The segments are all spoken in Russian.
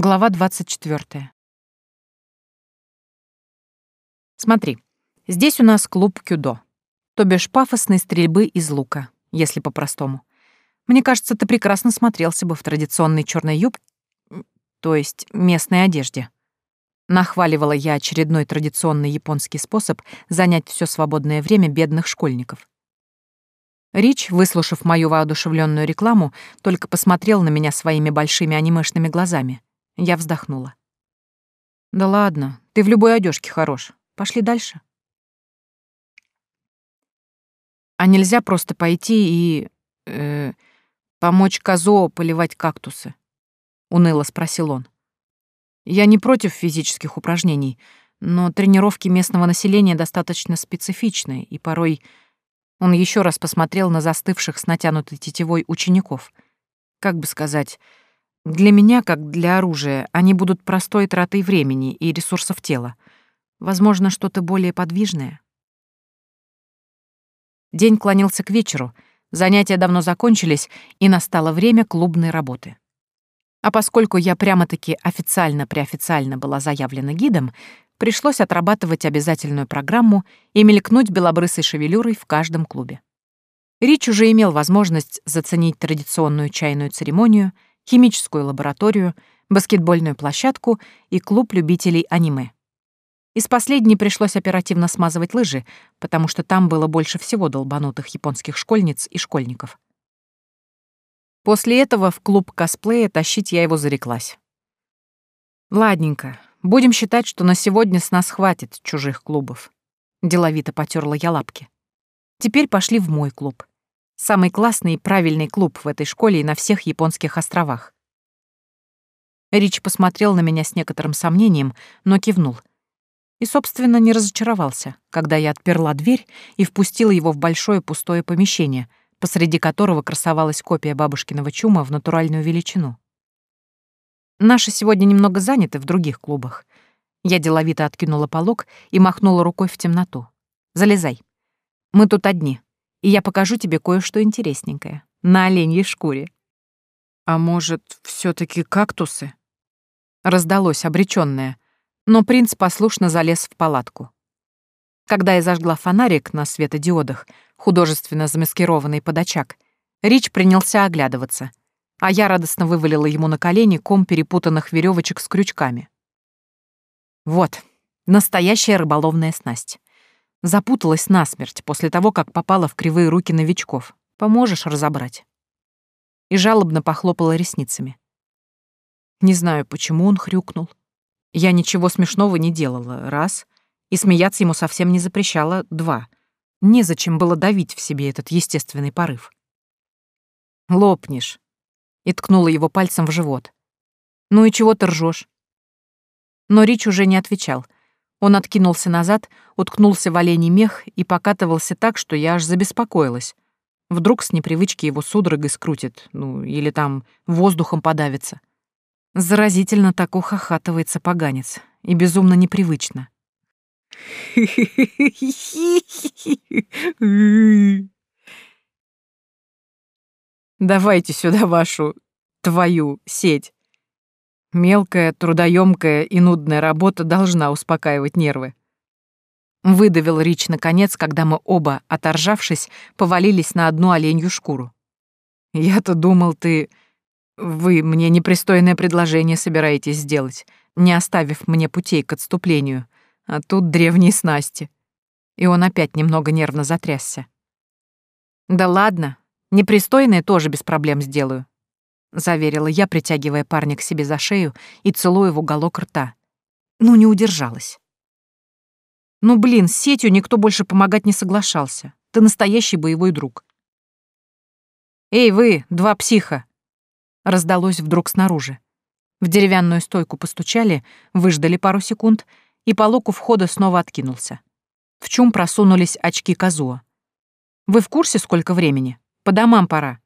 Глава 24. Смотри, здесь у нас клуб кюдо, то бишь пафосной стрельбы из лука, если по-простому. Мне кажется, ты прекрасно смотрелся бы в традиционной черной юбке, то есть местной одежде. Нахваливала я очередной традиционный японский способ занять все свободное время бедных школьников. Рич, выслушав мою воодушевленную рекламу, только посмотрел на меня своими большими анимешными глазами — я вздохнула. «Да ладно, ты в любой одежке хорош. Пошли дальше». «А нельзя просто пойти и... Э, помочь Козо поливать кактусы?» — уныло спросил он. «Я не против физических упражнений, но тренировки местного населения достаточно специфичны, и порой...» Он еще раз посмотрел на застывших с натянутой тетивой учеников. «Как бы сказать...» Для меня, как для оружия, они будут простой тратой времени и ресурсов тела. Возможно, что-то более подвижное. День клонился к вечеру, занятия давно закончились, и настало время клубной работы. А поскольку я прямо-таки официально-преофициально была заявлена гидом, пришлось отрабатывать обязательную программу и мелькнуть белобрысой шевелюрой в каждом клубе. Рич уже имел возможность заценить традиционную чайную церемонию — химическую лабораторию, баскетбольную площадку и клуб любителей аниме. Из последней пришлось оперативно смазывать лыжи, потому что там было больше всего долбанутых японских школьниц и школьников. После этого в клуб косплея тащить я его зареклась. «Ладненько, будем считать, что на сегодня с нас хватит чужих клубов», — деловито потерла я лапки. «Теперь пошли в мой клуб. Самый классный и правильный клуб в этой школе и на всех японских островах. Рич посмотрел на меня с некоторым сомнением, но кивнул. И, собственно, не разочаровался, когда я отперла дверь и впустила его в большое пустое помещение, посреди которого красовалась копия бабушкиного чума в натуральную величину. Наши сегодня немного заняты в других клубах. Я деловито откинула полог и махнула рукой в темноту. «Залезай. Мы тут одни и я покажу тебе кое-что интересненькое. На оленьей шкуре». «А может, все таки кактусы?» Раздалось обречённое, но принц послушно залез в палатку. Когда я зажгла фонарик на светодиодах, художественно замаскированный под очаг, Рич принялся оглядываться, а я радостно вывалила ему на колени ком перепутанных веревочек с крючками. «Вот, настоящая рыболовная снасть. Запуталась насмерть после того, как попала в кривые руки новичков. Поможешь разобрать?» И жалобно похлопала ресницами. Не знаю, почему он хрюкнул. Я ничего смешного не делала, раз, и смеяться ему совсем не запрещала, два. Незачем было давить в себе этот естественный порыв. «Лопнешь», — и ткнула его пальцем в живот. «Ну и чего ты ржёшь?» Но Рич уже не отвечал — он откинулся назад, уткнулся в оленей мех и покатывался так, что я аж забеспокоилась. Вдруг с непривычки его судорогой скрутит, ну, или там воздухом подавится. Заразительно так ухахатывается поганец, и безумно непривычно. «Давайте сюда вашу... твою сеть!» Мелкая, трудоемкая и нудная работа должна успокаивать нервы. Выдавил Рич наконец, когда мы оба, оторжавшись, повалились на одну оленью шкуру. «Я-то думал, ты... Вы мне непристойное предложение собираетесь сделать, не оставив мне путей к отступлению. А тут древние снасти». И он опять немного нервно затрясся. «Да ладно, непристойное тоже без проблем сделаю», Заверила я, притягивая парня к себе за шею и целуя в уголок рта. Ну, не удержалась. Ну, блин, с сетью никто больше помогать не соглашался. Ты настоящий боевой друг. «Эй, вы, два психа!» Раздалось вдруг снаружи. В деревянную стойку постучали, выждали пару секунд, и полок у входа снова откинулся. В чум просунулись очки Казуа. «Вы в курсе, сколько времени? По домам пора»,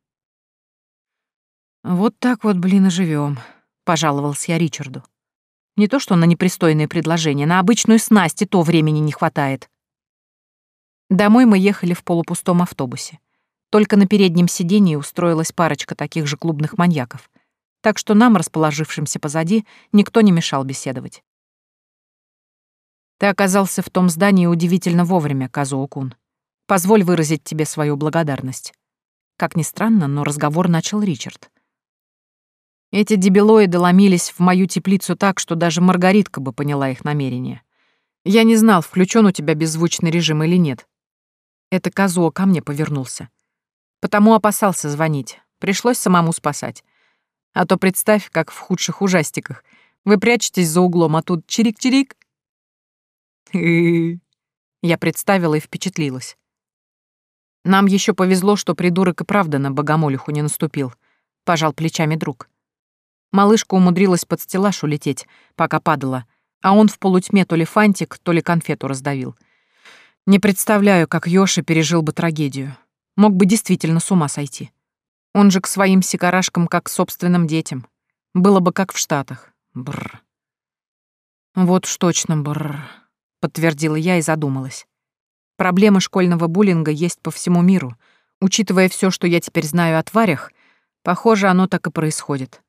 «Вот так вот, блин, и живем, пожаловался я Ричарду. «Не то что на непристойные предложения, на обычную снасть и то времени не хватает». Домой мы ехали в полупустом автобусе. Только на переднем сидении устроилась парочка таких же клубных маньяков. Так что нам, расположившимся позади, никто не мешал беседовать. Ты оказался в том здании удивительно вовремя, Казуокун. Позволь выразить тебе свою благодарность. Как ни странно, но разговор начал Ричард. Эти дебилоиды ломились в мою теплицу так, что даже Маргаритка бы поняла их намерение. Я не знал, включен у тебя беззвучный режим или нет. Это Казуо ко мне повернулся. Потому опасался звонить. Пришлось самому спасать. А то представь, как в худших ужастиках. Вы прячетесь за углом, а тут чирик-чирик. Я представила и впечатлилась. Нам еще повезло, что придурок и правда на богомолюху не наступил. Пожал плечами друг. Малышка умудрилась под стеллаж улететь, пока падала, а он в полутьме то ли фантик, то ли конфету раздавил. Не представляю, как Йоши пережил бы трагедию. Мог бы действительно с ума сойти. Он же к своим сигарашкам как к собственным детям. Было бы как в Штатах. Бррр. Вот уж точно бррр, подтвердила я и задумалась. Проблемы школьного буллинга есть по всему миру. Учитывая все, что я теперь знаю о тварях, похоже, оно так и происходит.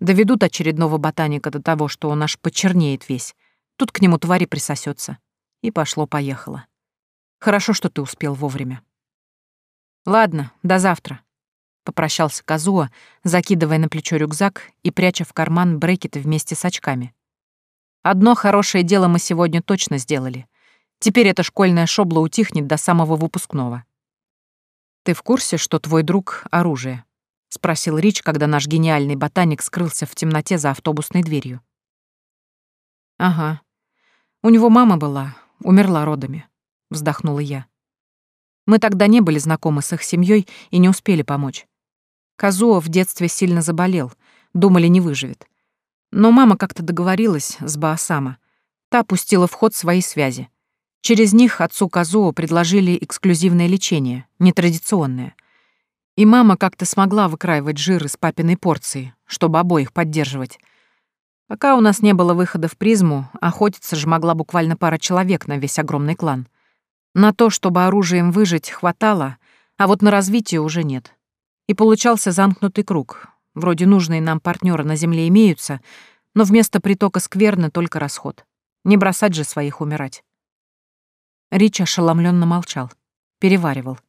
Доведут очередного ботаника до того, что он аж почернеет весь. Тут к нему твари присосется. И пошло-поехало. Хорошо, что ты успел вовремя. Ладно, до завтра. Попрощался Казуа, закидывая на плечо рюкзак и пряча в карман брекеты вместе с очками. Одно хорошее дело мы сегодня точно сделали. Теперь эта школьная шобла утихнет до самого выпускного. Ты в курсе, что твой друг — оружие? — спросил Рич, когда наш гениальный ботаник скрылся в темноте за автобусной дверью. «Ага. У него мама была, умерла родами», — вздохнула я. «Мы тогда не были знакомы с их семьей и не успели помочь. Казуо в детстве сильно заболел, думали, не выживет. Но мама как-то договорилась с Баосама. Та пустила в ход свои связи. Через них отцу Казуо предложили эксклюзивное лечение, нетрадиционное — и мама как-то смогла выкраивать жир из папиной порции, чтобы обоих поддерживать. Пока у нас не было выхода в призму, охотиться же могла буквально пара человек на весь огромный клан. На то, чтобы оружием выжить, хватало, а вот на развитие уже нет. И получался замкнутый круг. Вроде нужные нам партнеры на земле имеются, но вместо притока скверны только расход. Не бросать же своих умирать. Рич ошеломленно молчал, переваривал.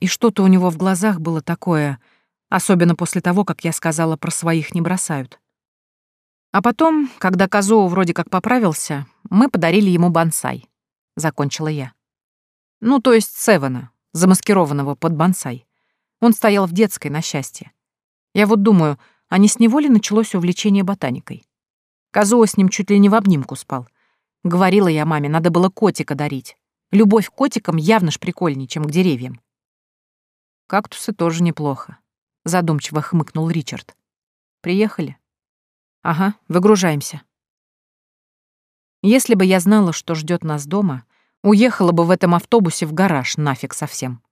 И что-то у него в глазах было такое, особенно после того, как я сказала про своих не бросают. А потом, когда Козоу вроде как поправился, мы подарили ему бонсай. Закончила я. Ну, то есть Севена, замаскированного под бонсай. Он стоял в детской, на счастье. Я вот думаю, а не с него ли началось увлечение ботаникой? Козоу с ним чуть ли не в обнимку спал. Говорила я маме, надо было котика дарить. Любовь к котикам явно ж прикольнее, чем к деревьям. Кактусы тоже неплохо. Задумчиво хмыкнул Ричард. Приехали? Ага, выгружаемся. Если бы я знала, что ждет нас дома, уехала бы в этом автобусе в гараж нафиг совсем.